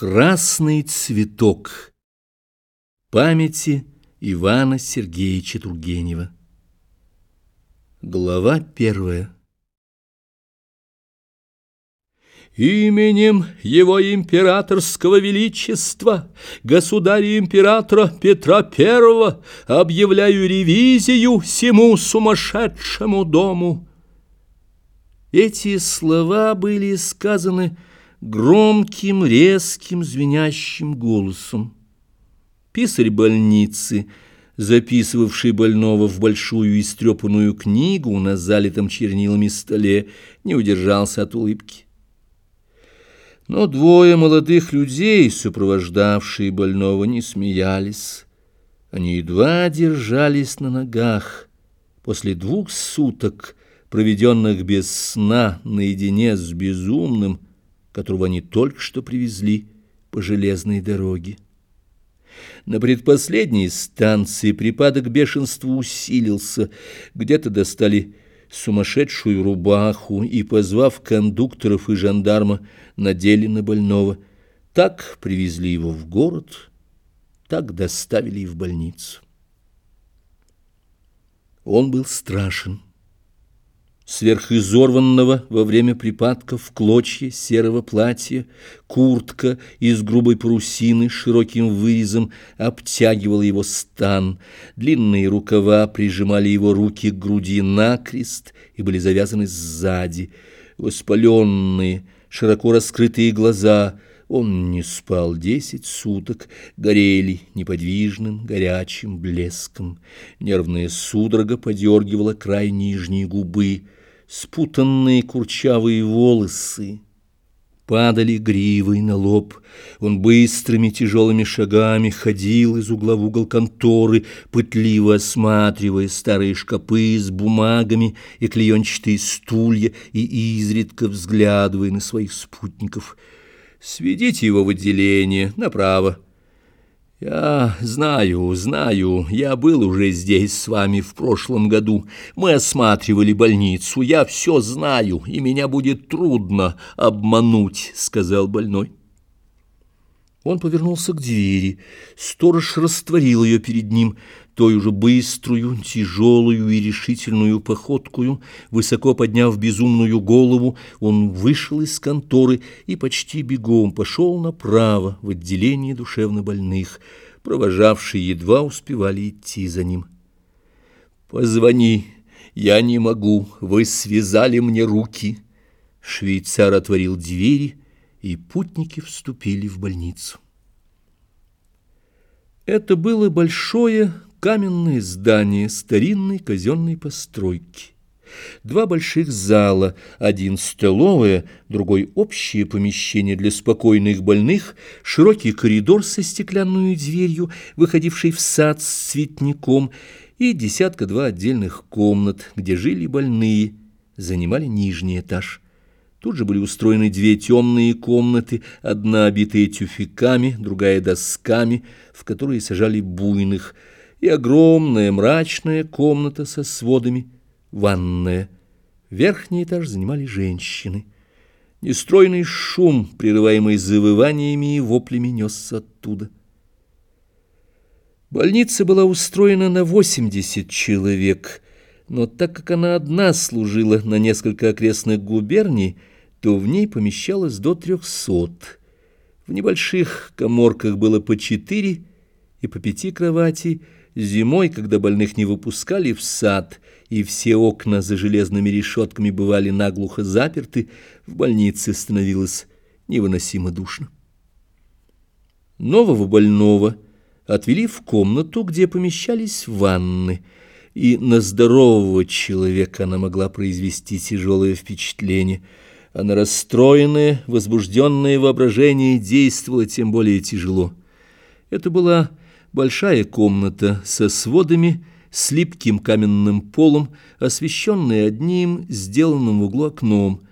Красный цветок памяти Ивана Сергеевича Тургенева. Глава первая. Именем его императорского величества, государя-императора Петра Первого, объявляю ревизию всему сумасшедшему дому. Эти слова были сказаны громким, резким, звенящим голосом. Писарь больницы, записывавший больного в большую истрепанную книгу на залитом чернилами столе, не удержался от улыбки. Но двое молодых людей, сопровождавшие больного, не смеялись. Они едва держались на ногах. После двух суток, проведенных без сна наедине с безумным, которого они только что привезли по железной дороге. На предпоследней станции припадок бешенства усилился. Где-то достали сумасшедшую рубаху и, позвав кондукторов и жандарма, надели на больного. Так привезли его в город, так доставили и в больницу. Он был страшен сверхизорванного во время припадков клочья серого платья, куртка из грубой парусины с широким вырезом обтягивала его стан, длинные рукава прижимали его руки к груди накрест и были завязаны сзади, воспаленные, широко раскрытые глаза — он не спал десять суток, горели неподвижным, горячим блеском. Нервная судорога подергивала край нижней губы — спутанные курчавые волосы падали гривой на лоб. Он быстрыми тяжелыми шагами ходил из угла в угол конторы, пытливо осматривая старые шкапы с бумагами и клеенчатые стулья и изредка взглядывая на своих спутников. «Сведите его в отделение, направо». «Я знаю, знаю, я был уже здесь с вами в прошлом году. Мы осматривали больницу, я все знаю, и меня будет трудно обмануть», — сказал больной. Он повернулся к двери. Сторож растворил ее перед ним, той уже быструю, тяжелую и решительную походкую, высоко подняв безумную голову, он вышел из конторы и почти бегом пошел направо в отделение душевнобольных. Провожавшие едва успевали идти за ним. «Позвони, я не могу, вы связали мне руки». Швейцар отворил двери, и путники вступили в больницу. Это было большое каменное здание старинной казенной постройки. Два больших зала, один столовая, другой общее помещение для спокойных больных, широкий коридор со стеклянной дверью, выходивший в сад с цветником, и десятка-два отдельных комнат, где жили больные, занимали нижний этаж. Тут же были устроены две темные комнаты, одна обитая тюфяками, другая досками, в которые сажали буйных, и огромная мрачная комната со сводами, ванная. Верхний этаж занимали женщины. Нестройный шум, прерываемый завываниями и воплями, несся оттуда. Больница была устроена на 80 человек, но так как она одна служила на несколько окрестных губерний, то в ней помещалось до трехсот. В небольших коморках было по четыре и по пяти кроватей. Зимой, когда больных не выпускали в сад, и все окна за железными решетками бывали наглухо заперты, в больнице становилось невыносимо душно. Нового больного отвели в комнату, где помещались ванны, и на здорового человека она могла произвести тяжелое впечатление – а на расстроенное, возбужденное воображение действовало тем более тяжело. Это была большая комната со сводами, с липким каменным полом, освещенная одним, сделанным в углу окном.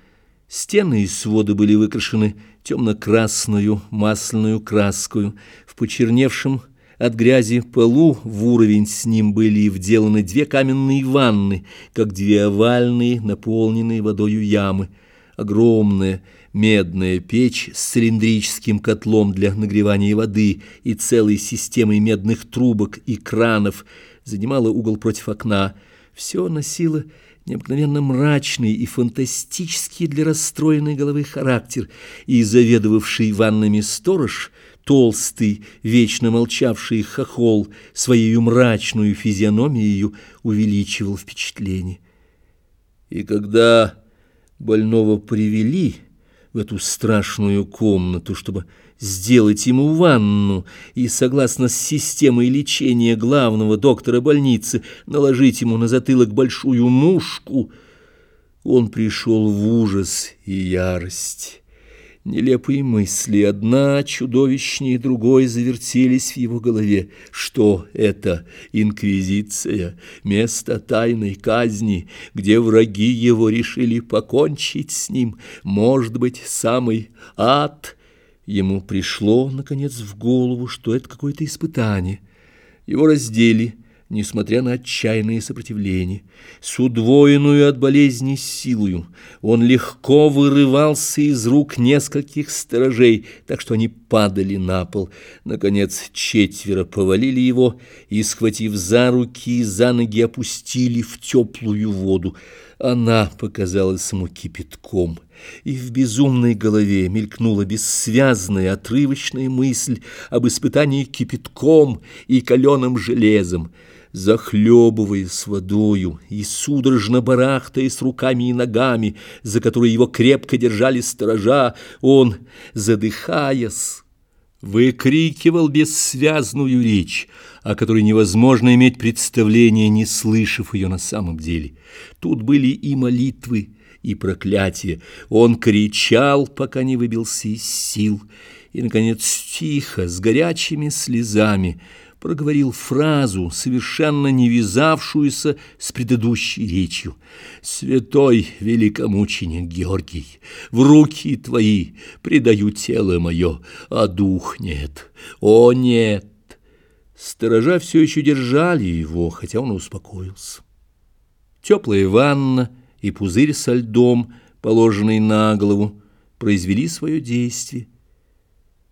Стены и своды были выкрашены темно-красную масляную краскою, в почерневшем от грязи полу в уровень с ним были вделаны две каменные ванны, как две овальные, наполненные водою ямы — огромная, медная печь с цилиндрическим котлом для нагревания воды и целой системой медных трубок и кранов занимала угол против окна. Все носило необыкновенно мрачный и фантастический для расстроенной головы характер, и заведовавший ваннами сторож, толстый, вечно молчавший хохол, своей мрачную физиономией увеличивал впечатление. И когда больного привели в эту страшную комнату, чтобы сделать ему ванну и, согласно с системой лечения главного доктора больницы, наложить ему на затылок большую мушку, он пришел в ужас и ярость. Нелепые мысли, одна чудовищнее другой, завертелись в его голове. Что это? Инквизиция, место тайной казни, где враги его решили покончить с ним, может быть, самый ад. Ему пришло, наконец, в голову, что это какое-то испытание. Его раздели — несмотря на отчаянное сопротивление. С удвоенную от болезни силою он легко вырывался из рук нескольких сторожей, так что они падали на пол. Наконец четверо повалили его и, схватив за руки и за ноги, опустили в теплую воду. Она показалась ему кипятком, и в безумной голове мелькнула бессвязная отрывочная мысль об испытании кипятком и каленым железом. Захлебываясь водою и судорожно барахтаясь руками и ногами, за которые его крепко держали сторожа, он, задыхаясь, выкрикивал бессвязную речь, о которой невозможно иметь представление, не слышав ее на самом деле. Тут были и молитвы, и проклятия. Он кричал, пока не выбился из сил, и, наконец, тихо, с горячими слезами, проговорил фразу, совершенно не вязавшуюся с предыдущей речью. «Святой великомученик Георгий, в руки твои предаю тело мое, а дух нет, о нет!» Сторожа все еще держали его, хотя он успокоился. Теплая ванна и пузырь со льдом, положенный на голову, произвели свое действие.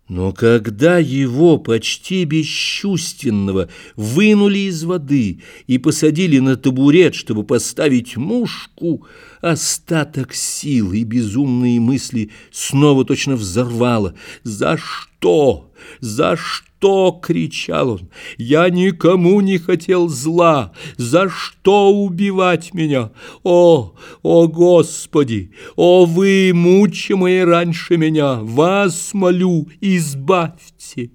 Но когда его почти бесчувственного вынули из воды и посадили на табурет, чтобы поставить мушку, остаток сил и безумные мысли снова точно взорвало. «За что? За что?» что?» — кричал он. «Я никому не хотел зла. За что убивать меня? О, о Господи! О вы, мучимые раньше меня! Вас молю, избавьте!»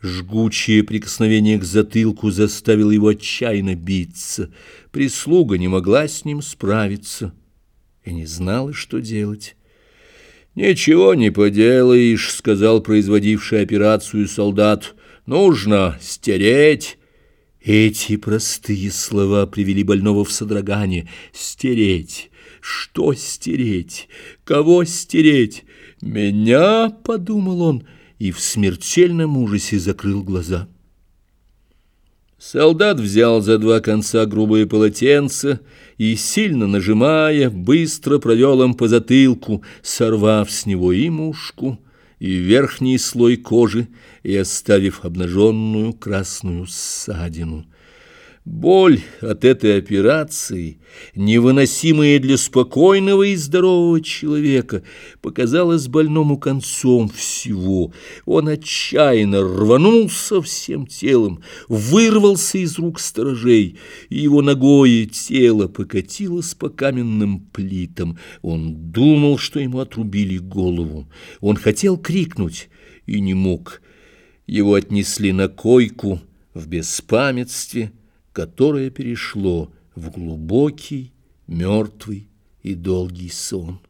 Жгучее прикосновение к затылку заставило его отчаянно биться. Прислуга не могла с ним справиться и не знала, что делать. «Ничего не поделаешь», — сказал производивший операцию солдат. «Нужно стереть». Эти простые слова привели больного в содрогание. «Стереть! Что стереть? Кого стереть? Меня?» — подумал он и в смертельном ужасе закрыл глаза. Солдат взял за два конца грубое полотенце и, сильно нажимая, быстро провел им по затылку, сорвав с него и мушку, и верхний слой кожи, и оставив обнаженную красную ссадину. Боль от этой операции, невыносимая для спокойного и здорового человека, показалась больному концом всего. Он отчаянно рванулся всем телом, вырвался из рук сторожей, и его ногое тело покатилось по каменным плитам. Он думал, что ему отрубили голову. Он хотел крикнуть и не мог. Его отнесли на койку в беспамятстве, которое перешло в глубокий, мертвый и долгий сон.